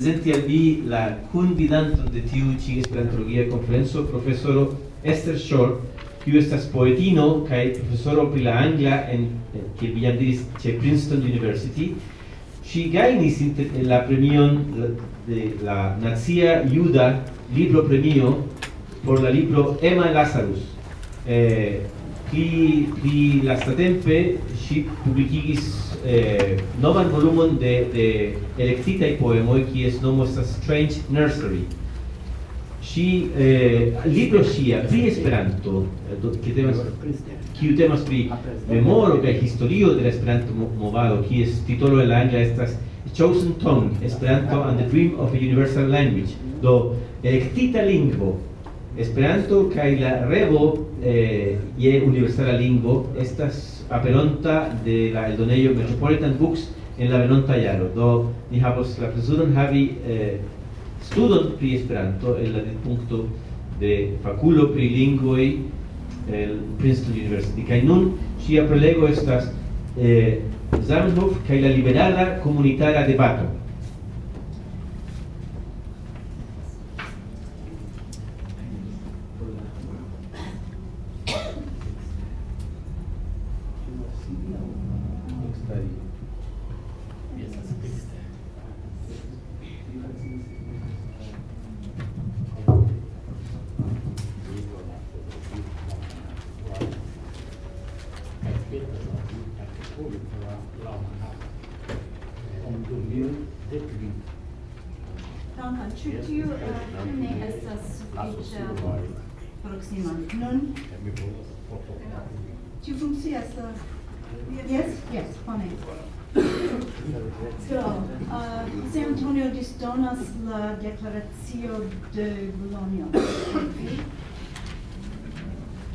Presenti al vi la convidanto de tiu ci esperantologia conferenzo, professoro Esther Shore, kiu estas poetino kaj profesoro pri la angla en kiel vi jam diris ĉe Princeton University. Ŝi gajnis la premion de la Nazia Juda Libro Premio por la libro Emma Lazarus. Eh, qui li lastatempe ŝi publikigis eh, novan volumon de, de elektitaj poemoj kies nomo estas Strange Nursery. Ŝi eh, libro ŝia pri Esperanto, eh, do, eh, temas, kiu temas pri memoro kaj historio de la Esperanto movado, kies titolo el angla estas Chosen Tongue, Esperanto and the Dream of a Universal Language. Do elektita lingvo Esperanto kaj la revo eh, je universala lingvo estas aperonta de la eldonejo Metropolitan Books en la venonta jaro. Do ni havos la plezuron havi eh, studon pri Esperanto en la punkto de fakulo pri lingvoj el Princeton University. Kaj nun ŝia prelego estas eh, Zamenhof kaj la liberala komunitara debato. Do, uh, se Antonio disdonas la declarazio de Bologna,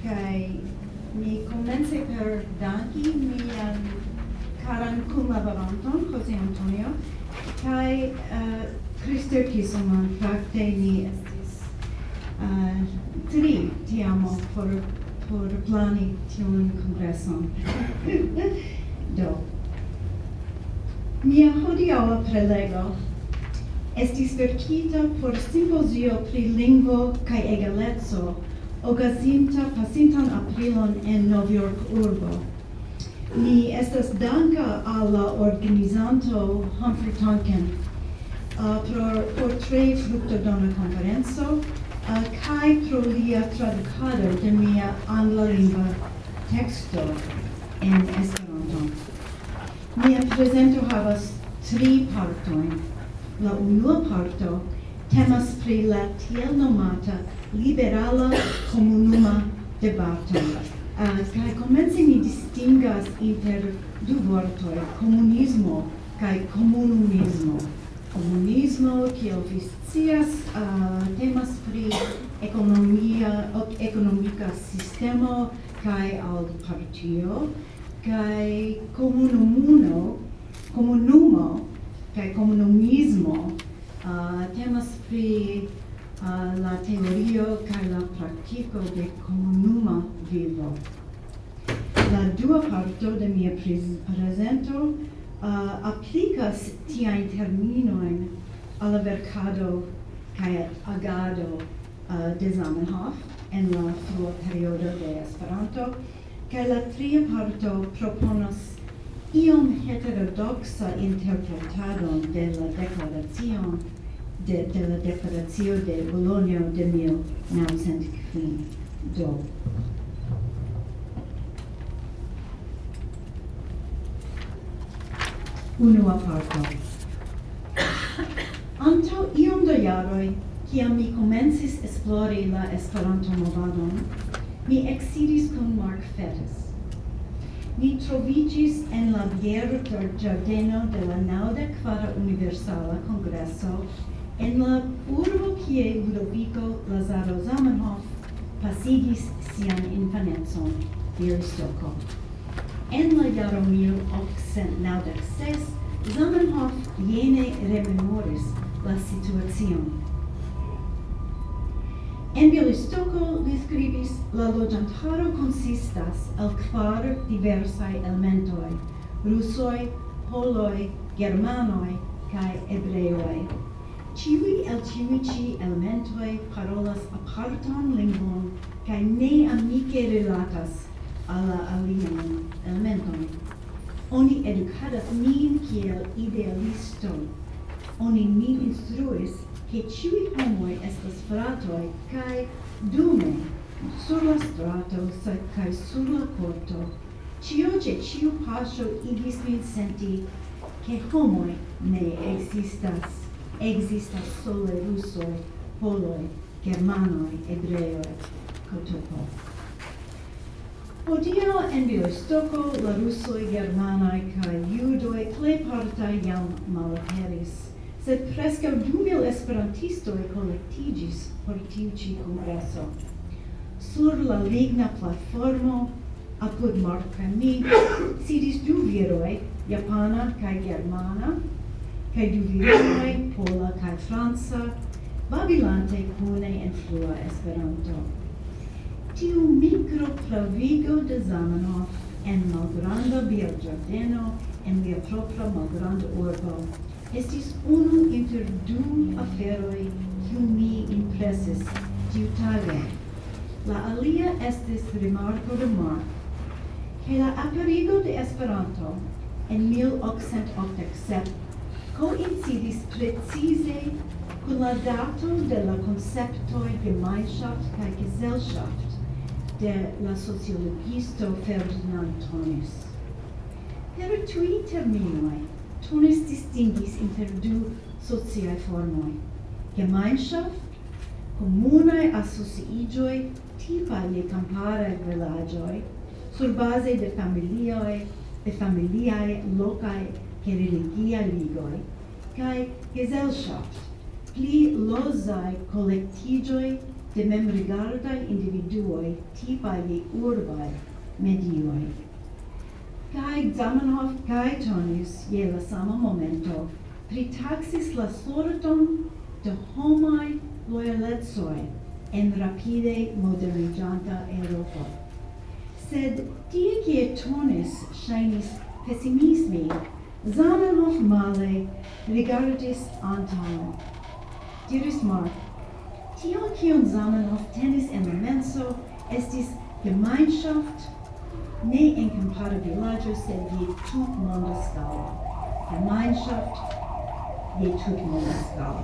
kai mi comence per danki mian caran kunlaboranton, Jose Antonio, kai uh, Christer Kisselman, fakte ni estis uh, tri tiamo por, por plani tiun congresson. Do, Mia hodiaua prelego estis verkita por simpozio pri lingvo kaj egaleco okazinta pasintan aprilon en Novjork urbo. Ni estas danka al la organizanto Humphrey Tonkin uh, pro por tre fruktodona konferenco uh, kaj pro lia tradukado de mia anglalingva teksto en Esperanto. Mia presento havas tri partojn. La unua parto temas pri la tiel nomata liberala comunuma debato. Ah, uh, kai comenzi mi distingas inter du vortoi, komunismo kaj comunumismo. Komunismo, kiel vi scias, uh, temas pri ekonomia, ekonomika sistemo kaj al partio, kai comunumuno, comunumo, kai comunismo uh, temas pri uh, la teorio kai la praktiko de comunuma vivo. La dua parto de mia presento uh, applicas tiajn terminojn al verkado kaj agado uh, de Zamenhof en la frua periodo de Esperanto, kaj la tria parto proponas iom heterodoxa interpretadon de la declaracion de, de la declaracio de Bologna de 1905. Do. Unua parto. Anto iom da jaroj, kiam mi komencis esplori la Esperanto-movadon, mi exiris con Mark Ferris. Ni trovigis en la biero giardeno de la nauda quara universala congresso en la urbo kie Ludovico Lazaro Zamenhof pasigis sian infanetson Bielistoko. En la jaro 1896 Zamenhof jene rememoris la situacion En Belistoko li scribis la loĝantaro konsistas el kvar diversaj elementoj: rusoj, poloj, germanoj kaj hebreoj. Ĉiuj el ĉiuj ĉi elementoj parolas apartan lingvon kaj ne amike rilatas al la alian elementon. Oni edukadas nin kiel idealisto. Oni nin instruis che ciui homoi estas fratoi cae dume sur la strato cae sur la corto cio ce ciu pasio igis min senti che homoi ne existas. Existas sole russoi, poloi germanoi ebreoi cotopo. Odio en Bielostoko la russoi, germanai cae judoi ple parta iam malaperis sed presca du mil esperantistoi collectigis por tiu ci kongreso. Sur la ligna platformo apud Mark mi sidis du viroi, japana kaj germana, kaj du viroi, pola kaj franca, babilante cune en flua Esperanto. Tiu micro pravigo de Zamenhof en malgranda biogiardeno en mia propra malgranda urbo estis unu inter du aferoi kiu mi impresis tiu tage. La alia estis rimarco de Mark, che la aperigo de Esperanto en 1887 coincidis precise con la dato de la conceptoi Gemeinschaft kaj Gesellschaft de la sociologisto Ferdinand Tonis. Per tui terminoi, Kunis distingis inter du sociae formoi. Gemeinschaft, comunae associigioi tipa ie campare villagioi, sur base de familiae, de familiae, locae, che religia ligoi, cae gesellschaft, pli losae collectigioi de memrigardae individuoi tipae je urbae medioi kai Zamenhof kai Tonis je la sama momento pritaxis la sorton de homai loyaletsoi en rapide moderniĝanta Europa. Sed tie kie Tonis shinis pessimismi Zamenhof male rigardis antaŭen. Diris Mark, tio kion Zamenhof tenis en la menso estis Gemeinschaft ne nee incompatibilage sed je tut monde scala. Gemeinschaft je tut monde scala.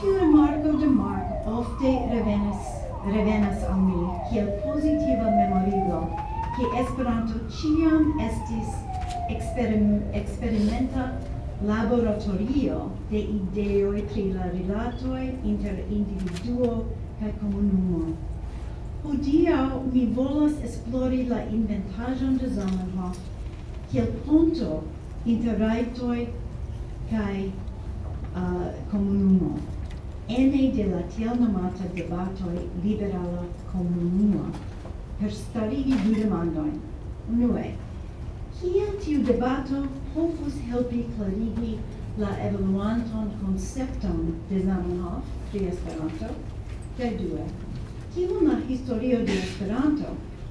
Tiu remarco de Mark ofte revenis revenas al mi, kiel positiva memorigo, che Esperanto ciam estis experim, experimenta laboratorio de ideoi pri la rilatoi inter individuo kaj comunumo. Hodiaŭ mi volas esplori la inventajon de Zamenhof kiel punto inter raitoi kaj uh, komunumo ene de la tiel nomata debatoj liberala komunuma per starigi du demandojn. Unue, kiel tiu debato povus helpi clarigi la evoluanton concepton de Zamenhof pri Esperanto? Kaj due, Kiu la historio de Esperanto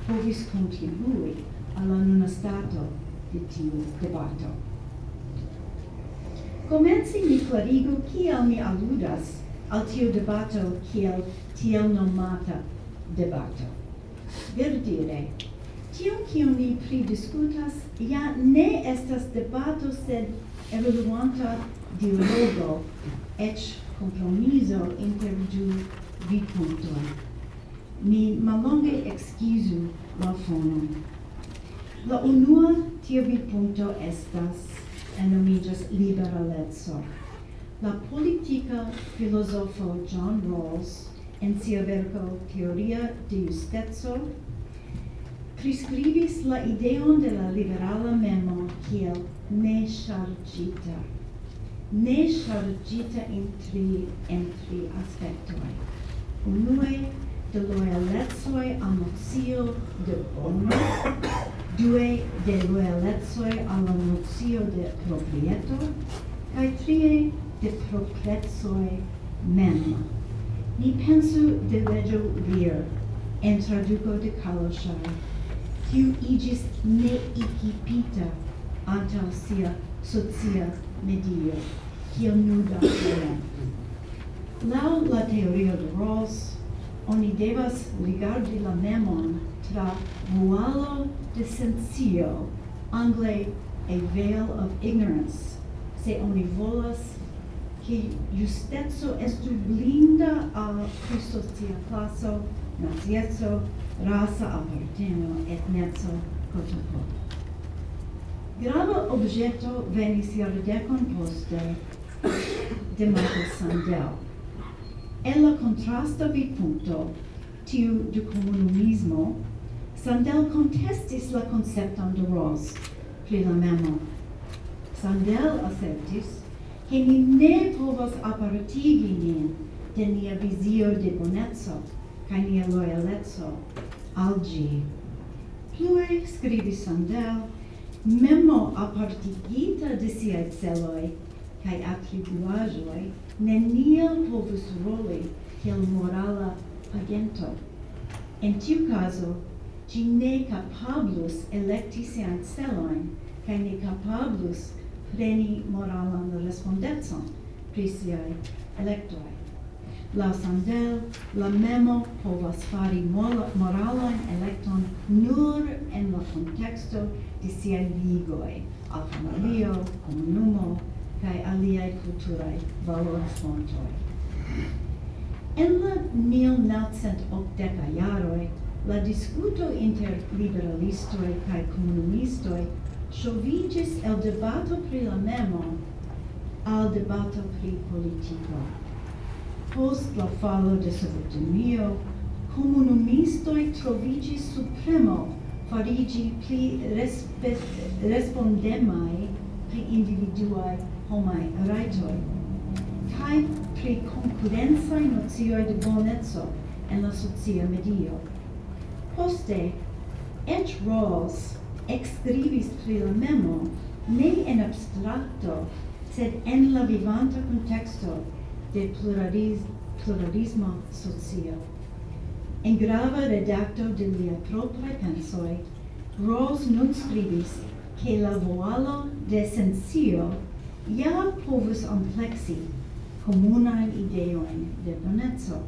povis contribui alla nuna stato de tiu debato? Comenzi mi clarigo kiel mi aludas al tiu debato kiel tiel nomata debato. Verdire, tiu kiu ni pridiscutas ja ne estas debato sed evoluanta dialogo, ec compromiso inter du vidpunktoj ni malonge excusu la fono. La unua tirvi punto estas enomigas liberalezzo. La politica filosofo John Rawls en sia verco Teoria de Justezzo prescribis la ideon de la liberala memo kiel ne chargita ne chargita in tri, in tri aspectoi. Unue, de lojaletsoj al nocio de ono, due de lojaletsoj al la nocio de proprieto, kai trie de proprecoj mem. Ni pensu de legio vir, en traduco de Kaloŝaj, kiu igis neekipita anta sia socia medio, kiel nuda Laŭ la teorio de Rawls, oni devas rigardi la memon tra vualo de sencio, angle a veil of ignorance, se oni volas che justezo estu blinda al crisocia classo, nazietzo, rasa aparteno, etnezzo, cotopo. Grava objeto venis iardecon poste de Michael Sandel en la contrasta vidpunkto tiu de comunismo, Sandel contestis la concepton de Rawls pri la memo. Sandel acceptis che ni ne povas apparatigi nin de nia visio de bonezzo ca nia loyalezzo al gi. Plue skribis Sandel, memo apartigita de siae celoi kaj atribuaĵoj neniel povus roli kiel morala agento. En tiu caso, gi ne capablus electi sean celoin, cae ne capablus preni moralan respondetson pri siae electoi. La sandel, la memo povas fari moralan electon nur en la contexto de siae vigoi, al familio, comunumo, cae aliae culturae valor fontoi. En la 1980 iaroi, la discuto inter liberalistoi cae comunumistoi sovigis el debato pri la memo al debato pri politico. Post la falo de Sovetunio, comunumistoi trovigis supremo farigi pli respet, respondemai pri individuai homai raitoi, cae pri concurrenzai nozioi de bonezzo en la socia medio. Poste, et Rawls excribis pri la memo ne en abstracto, sed en la vivanta contexto de pluralis pluralismo socio. En grava redacto de lia propria pensoi, Rawls nun scribis che la voalo de sensio ja povus amplexi comunae ideoin de bonezzo.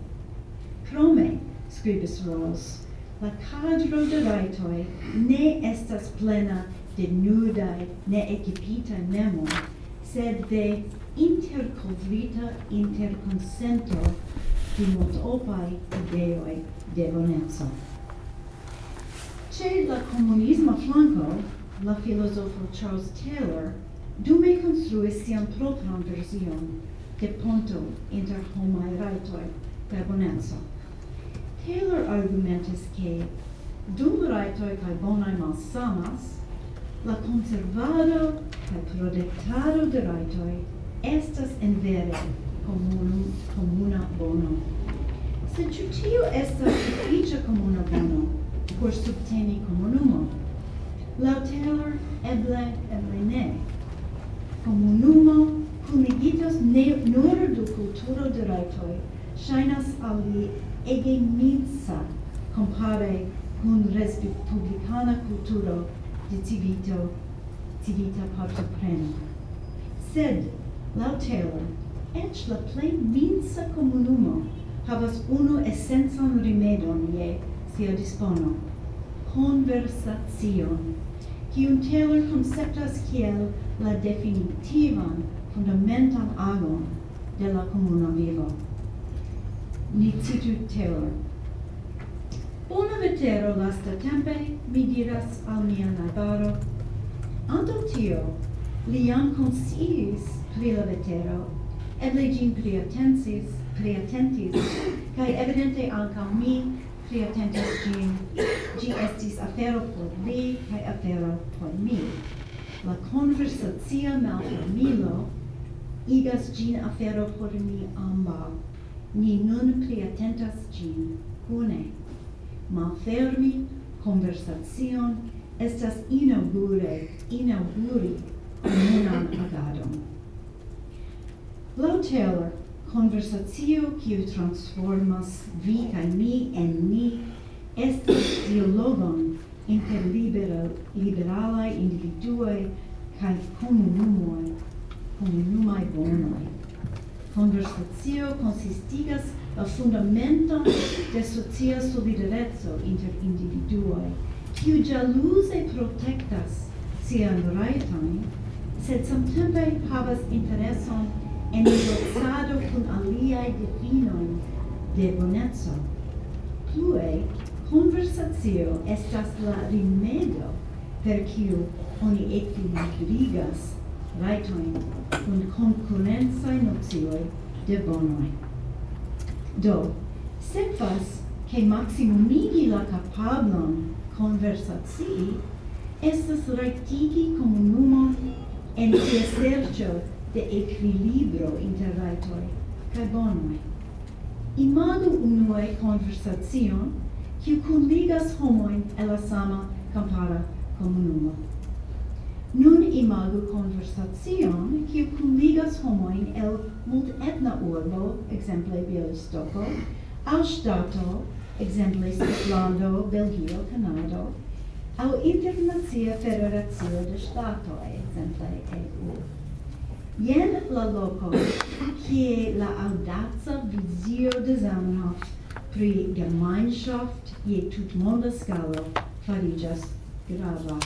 Crome, scribis Rawls, la cadro de raitoi ne estas plena de nudae ne equipita nemo, sed de intercovrita interconsento di multopai ideoi de bonezzo. Ce la comunisma flanco, la filosofo Charles Taylor dume construis sian propran version de ponto inter homai raitoi cae bonenza. Taylor argumentis che dum raitoi cae bonai malsamas, la conservado cae protectado de raitoi estas en vere comunum, comuna bono. Se ciu tio estas sufficia comuna bono por subteni comunumo, la Taylor eble, eble ne, comunumo kunigitos ne nur du culturo de raitoi shainas al li ege minsa compare kun respublikana culturo de civito, civita partopreno. Sed, lau Taylor, ec la plej minsa comunumo havas unu essenzon rimedon ie sia dispono, conversation, kiun Taylor conceptas kiel la definitivan fundamentan agon de la comuna vivo. Ni citu teor. Bona vetero lasta tempe mi diras al mia naibaro, anto tio li jam consiis pri la vetero, eble gin priatensis, priatentis, cae evidente anca mi priatentis gin, gi estis afero por li, cae afero por mi la conversazia malfamilo igas gin afero por ni amba. Ni nun pli atentas gin, cune. Malfermi conversacion estas inaugure, inauguri comunan agadon. Lau Taylor, conversatio kiu transformas vi cae mi en ni, estas dialogon inter libera, liberalae individuae cae comunumoe, comunumai bonoi Conversatio consistigas la fundamento de socia solidarezzo inter individuoi, quiu jaluse protectas sian raitan, sed samtempe havas intereson en negociado cun aliae definoi de bonezzo. Plue, Conversatio estas la rimedo per kiu oni ekvilibrigas rajtojn kun konkurencaj nocioj de bonoj. Do, sekvas ke maksimumigi la kapablon konversacii estas rajtigi komunumon en ties serĉo de ekvilibro inter rajtoj kaj bonoj. Imagu unue konversacion kiu kunligas homoin el la sama kampara komunumo. Nun imagu conversazion kiu kunligas homoin el mult etna urbo, exemple Bielistoko, au stato, exemple Svetlando, Belgio, Canado, au internazia federazio de stato, exemple EU. Jen la loco kie la audaza vizio de Zamenhof pri gemeinschaft je tutmonda skalo farigas grava.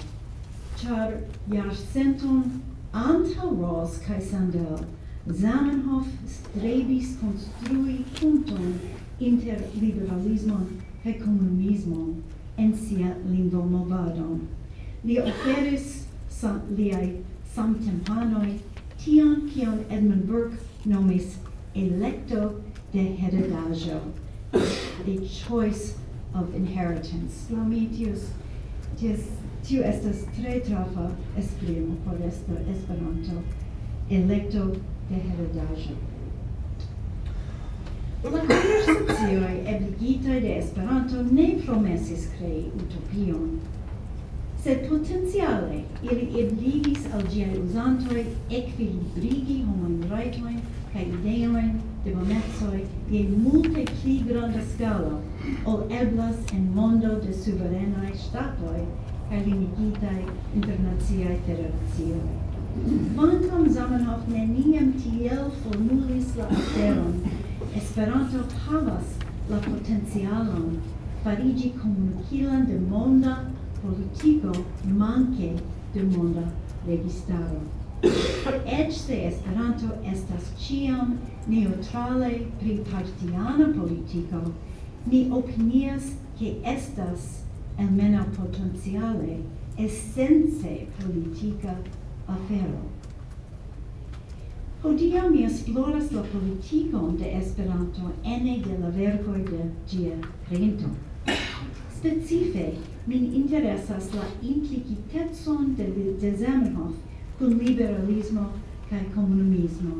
char jar senton anta ros kai Sandel, Zamenhof strebis construi punton inter liberalismo e comunismo en sia lingvomovadon. Li oferis sa, liai samtempanoi tion kion Edmund Burke nomis electo de heredaĵo the choice of inheritance. La mi tius, tius tiu estas tre trafa esprimo por esto Esperanto, electo de heredaĵo. La conversazioi ebligitaj de Esperanto ne promesis crei utopion, sed potentiale ili ebligis al giai usantoi equilibrigi homoin raitoin ca ideoin de bonecoj je multe pli granda scala ol eblas en mondo de suverenaj ŝtatoj kaj limigitaj internaciaj federacioj. Quantum Zamenhof neniam tiel formulis la aferon, Esperanto havas la potencialon farigi comunicilan de monda politico manque de monda registaro. Ec se Esperanto estas ciam neutrale pri partiana politico, ni opinias che estas, almeno potenziale, essence politica afero. Hodia mi esploras la politico de Esperanto ene de la verkoj de Gia kreinto. Specife, min interesas la implicitetson de, de Zamenhof kun liberalismo kai comunismo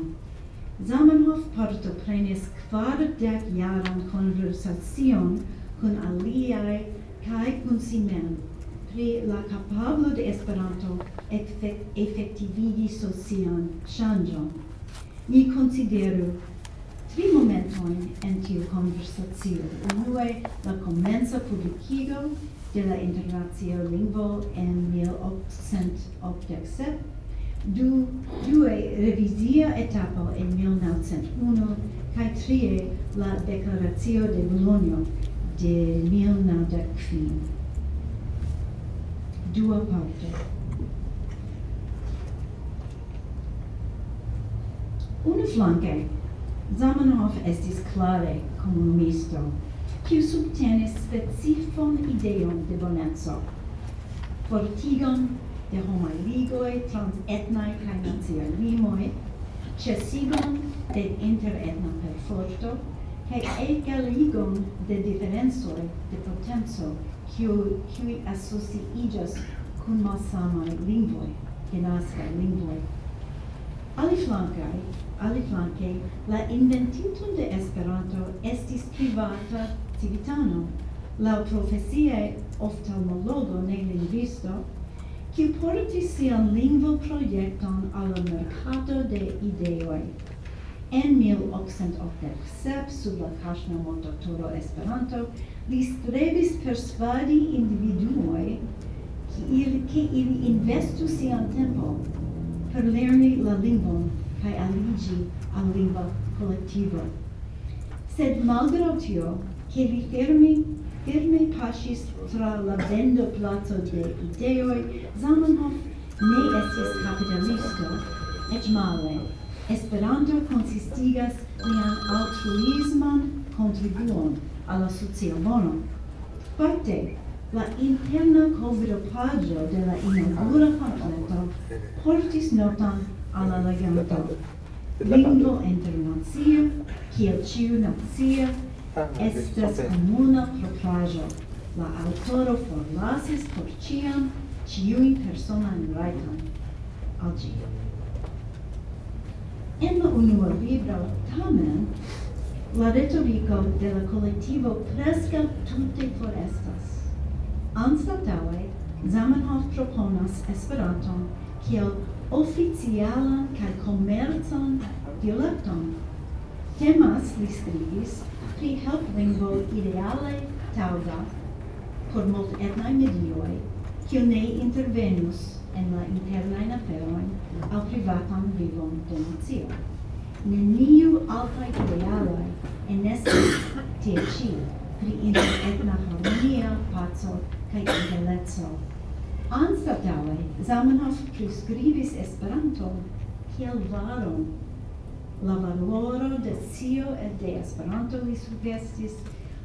Zamenhof partoprenis kvardek jaran conversacion kun aliaj kaj kun si mem pri la capablo de Esperanto effectivigi socian ŝanĝon. Ni consideru tri momentoin en tiu conversatio. Unue la komenca publikigo de la internacia lingvo en 1887 du, due revisia etapo en 1901 kai trie la Declaratio de Bologna de 1905. Dua parte. Una flanque, Zamenhof estis clare comunisto, kiu subtenis specifon ideon de bonenzo, fortigon de homaj ligoi trans etnai kaj naciaj limoi, cesigon de interetna perforto kaj egaligon de diferencoj de potenco kiu kiuj asociiĝas kun malsamaj lingvoi, genaskaj lingvoj. Aliflankaj, aliflanke, la inventito de Esperanto estis privata civitano, la profesie oftalmologo ne lingvisto, kiu portis sian lingvo proiecton al mercato de ideoi. En 1887, sub la kaŝnomo Doktoro Esperanto, li strebis persvadi individuoj kiel qui ili investu sian tempo per lerni la lingvon kaj aligi al lingva kolektivo. Sed malgraŭ tio, ke li fermi firme pasis tra la vendo plato de ideoi, Zamenhof ne estis capitalisto, et male, Esperanto consistigas lian altruisman contribuon alla socia bono. Parte, la interna covidopaggio de la inaugura pamfleto portis notan alla leganto. Lingvo internazia, kiel ciu nazia, Estas comuna propraĵo. La aŭtoro forlasis por ĉiam ĉiujn personajn rajtojn al ĝi. En la unua libro, tamen, la retoriko de la kolektivo preskaŭ tute forestas. Anstataŭe, Zamenhof proponas Esperanton kiel oficialan kaj komercan dialekton. Temas, li skribis, pli helplingvo ideale tauga por molt etnai medioi, kiu ne intervenus en la internajn aferojn al privatam vivon de nazio. Neniu altai idealoj enestis tie ci pri interetna harmonia, paco kaj egaleco. Anstataue, Zamenhof prescribis Esperanto kiel varon La valoro de sio et de Esperanto li sugestis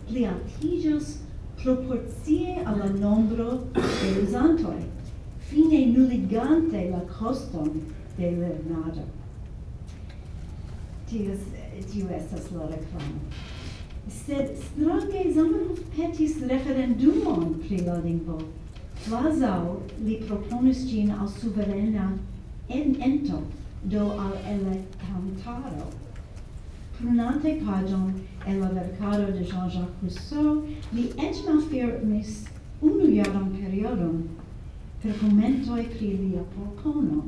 pli altiĝos proporcie al la nombro de usantoi, fine nuligante la coston de lernado. Tius, tiu estas la reclamo. Sed strange Zamenhof petis referendumon pri la lingvo. Quasau li proponis gin al suverena en ento, do al elencantado. Prunante pagion en la vercado de Jean-Jacques Rousseau, li ec malfirmis unu jaron periodon per commentoi pri lia propono,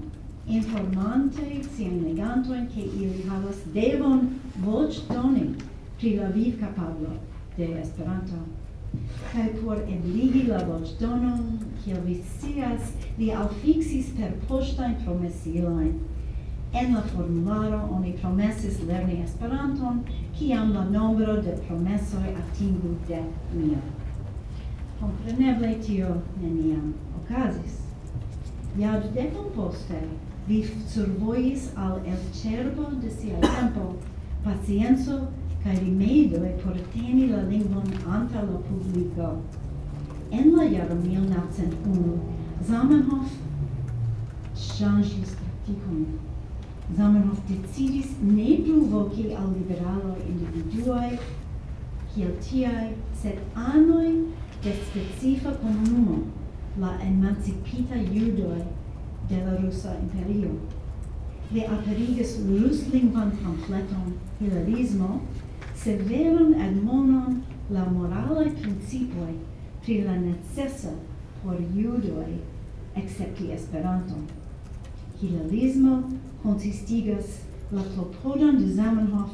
informante sian legantoin che ili havas devon voc doni pri la viv capablo de Esperanto. Kaj por ebligi la voc donon, kiel vi scias, li alfixis per postaen promesilain En la formularo oni promesis lerni Esperanton, kiam la nombro de promesoj atingu de mil. Kompreneble tio neniam okazis. Jardekon poste li survojis al elcerbo de sia tempo, pacienco kaj rimedoj por teni la lingvon antaŭ la publiko. En la jaro 1901, Zamenhof ŝanĝis praktikon Zamenhof decidis ne plu voci al liberaloi individuai, kiel tiai, sed anoi de specifa comunumo, la emancipita judoi de la Russa imperio. Le aperigis ruslingvan pamfleton Hilarismo, severon admonon la morale principoi pri la necessa por judoi excepti Esperanton. Hilalismo consistigas la klopodon de Zamenhof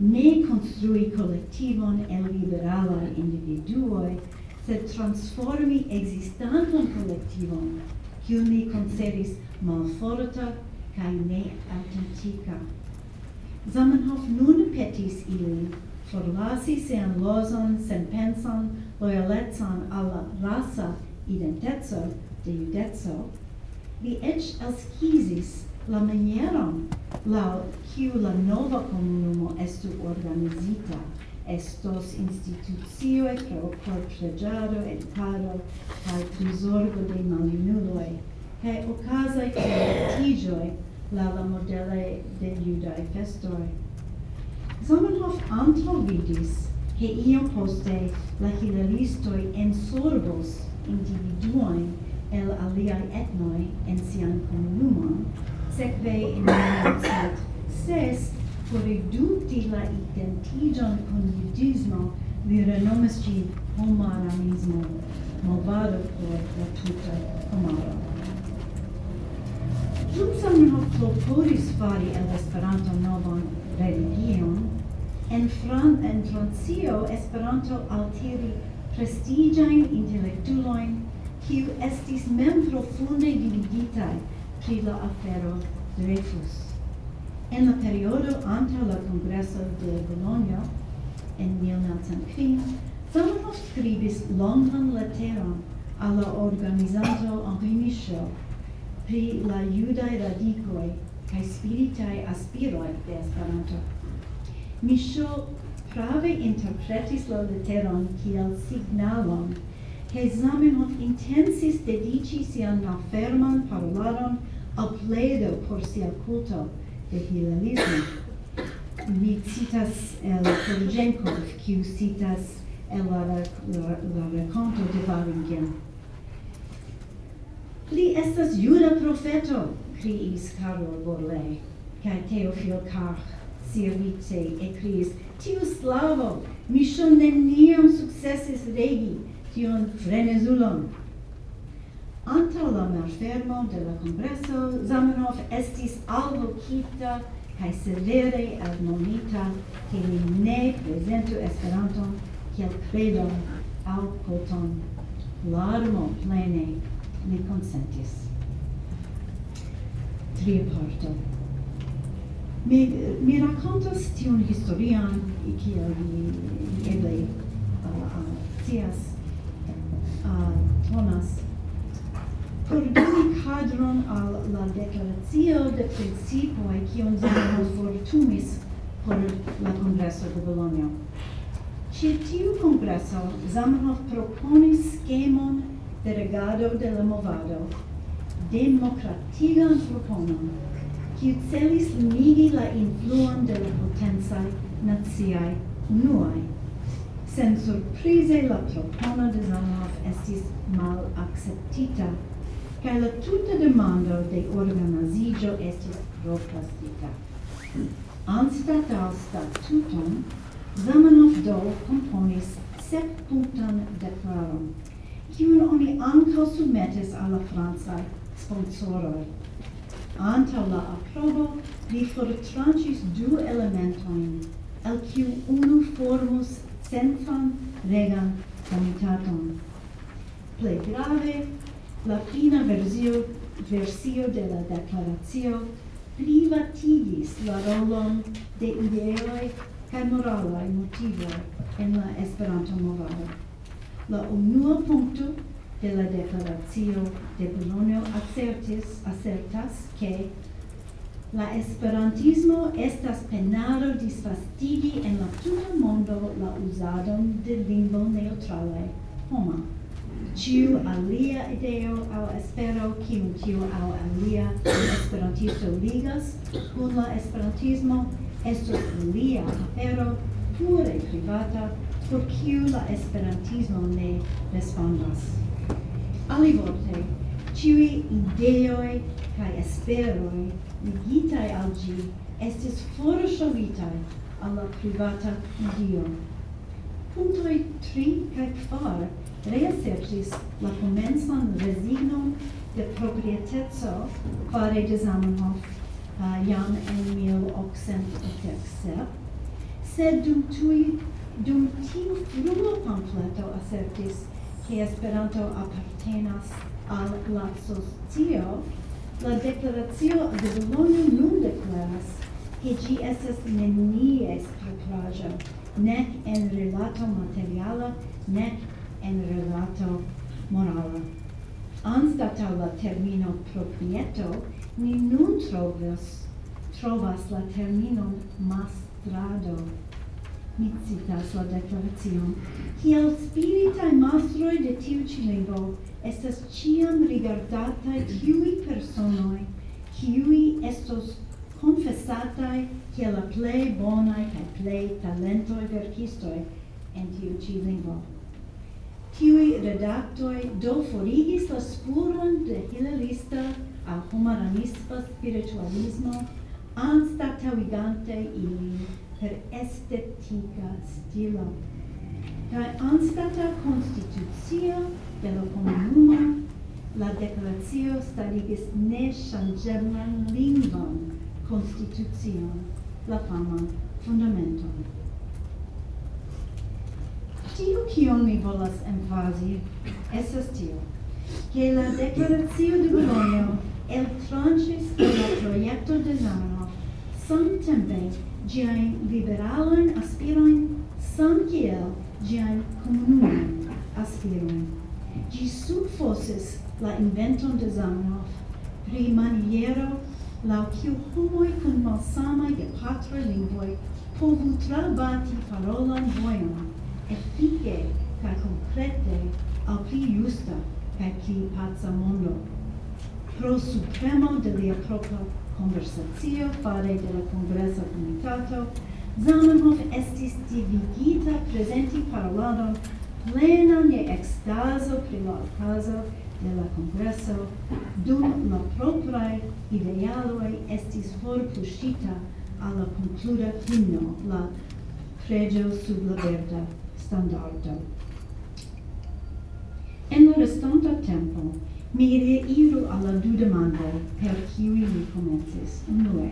ne construi collectivon el liberala individuoi, sed transformi existantum collectivum, kiu ni conceris malforta cae ne autentica. Zamenhof nun petis ili forlasi sean lozon, senpenson, loyaletson alla rasa identetso de iudezo, li ec esquisis la manieron la kiu la nova comunumo estu organizita. Estos institucio e pro protegiado e caro al prisorgo de malinuloi che ocasa che tigoi la la modele de judai festoi Zamenhof antrovidis che iom poste la hilaristoi ensorbos individuoin el aliai etnoi en sian comunumon, sekve in 1906 por reducti la identigion con judismo, li renomis gi homaranismo, movado por la tuta homaro. Dum Zamenhof proporis fari el Esperanto novon religion, en Fran en Francio Esperanto altiri prestigiain intellectuloin kiu estis mem profunde dividitaj pri la afero Dreyfus. En la periodo antaŭ la Kongreso de Bologna en 1905, Zamenhof scribis longan leteron a la organizanto Henri Michel pri la judae radicoi cae spiritae aspiroi de Esperanto. Michel prave interpretis la leteron kiel signalon che Zamenhof intensis dedici sian malferman parolaron al pledo por sia culto de hilanismo. Mi citas el Korjenkov, kiu citas el la, la, la raconto de Varingen. Li estas juda profeto, criis Karol Borle, cae Teofil Karch, sirvice, e criis, tiu slavo, mi schon neniam successis regi, tion frenezulon. Antaŭ la malfermo de la kongreso, Zamenhof estis alvokita cae severe admonita ke li ne prezentu Esperanton kiel credon au koton. Larmo plene li consentis. Tria parto. Mi, mi rakontas tion historian kiel vi eble uh, uh cias Uh, donas por doni cadron al la declaratio de principoi kion Zamenhof fortumis por la Congresso de Bologna. Ci tiu Congresso Zamenhof proponis schemon de regado de la movado, democratigan proponon, kiu celis limigi la influon de la potenzaj naciaj unuaj Sen surprize la propono de Zamenhof estis mal acceptita, cae la tuta demando de organizigio estis procrastita. Anstataŭ statuton, Zamenhof do componis sep punktan declaron, kiun oni ancao submetis al la francaj sponsoroj. Antaŭ la aprobo, li fortrancis du elementoin, el kiu unu formus sensan regan comitatum. Plei grave, la fina versio, versio de la declaratio privatigis la rolon de ideoi cae moralai motivoi en la Esperanto movado. La unua puncto de la declaratio de Bologna assertis, assertas che La esperantismo estas penado disvastigi en la tuta mondo la usadon de lingvo neutrale, homa. Ciu alia ideo au espero kiu tiu au alia esperantisto ligas kun la esperantismo estos alia afero pure privata por ciu la esperantismo ne respondas. Alivorte, Ciui ideoi cae esperoi ligitai al gi estis forosovitae alla privata idio. Puntoi tri cae quar reassertis la comensan resignon de proprietetso quare de Zamenhof uh, jam en mil occent et sed dum tui dum tiu frua pamfleto assertis che Esperanto appartenas al la socio, la declaratio de Bologna nun declaras che gi estas nenies patrajo, nec en relato materiala, nec en relato morala. Anstata la termino proprieto, ni nun trovas, trovas la termino mastrado, mi citas la declaracion, kiel spiritae mastroi de tiu ci lingvo estas ciam rigardatai tiui personoi kiui estos confessatai kiel la plei bonai kai plei talentoi verkistoi en tiu ci lingvo. Tiui redactoi do forigis la spuron de hilarista a humanista spiritualismo anstatauigante ili per estetica stilo. Kaj anstata konstitucio de la comunuma, la declaratio starigis ne ŝanĝeblan lingvon konstitucion, la fama fundamenton. Tio kion mi volas emfasi, esas tio, che la declaratio de Bologna el tranches de la proiecto de Zano samtempe giain liberalen aspiroin sam kiel giain comunumen aspiroin. Gi subfosis la inventon de Zamenhof pri maniero lau kiu homoi kun malsamai de patra lingvoi povu trabati parolan voion effice ca concrete al pli justa ca pli pazza mondo. Pro supremo de lia propria conversazio fare de la congresa Zamenhof estis divigita presenti paroladon plena ne extaso pri la ocaso de la congresso, dum la proprae idealoi estis forpuscita alla concluda himno, la pregio sub la verda standardo. En la restanta tempo, mi reiru alla du demando per kiui mi comences Unue,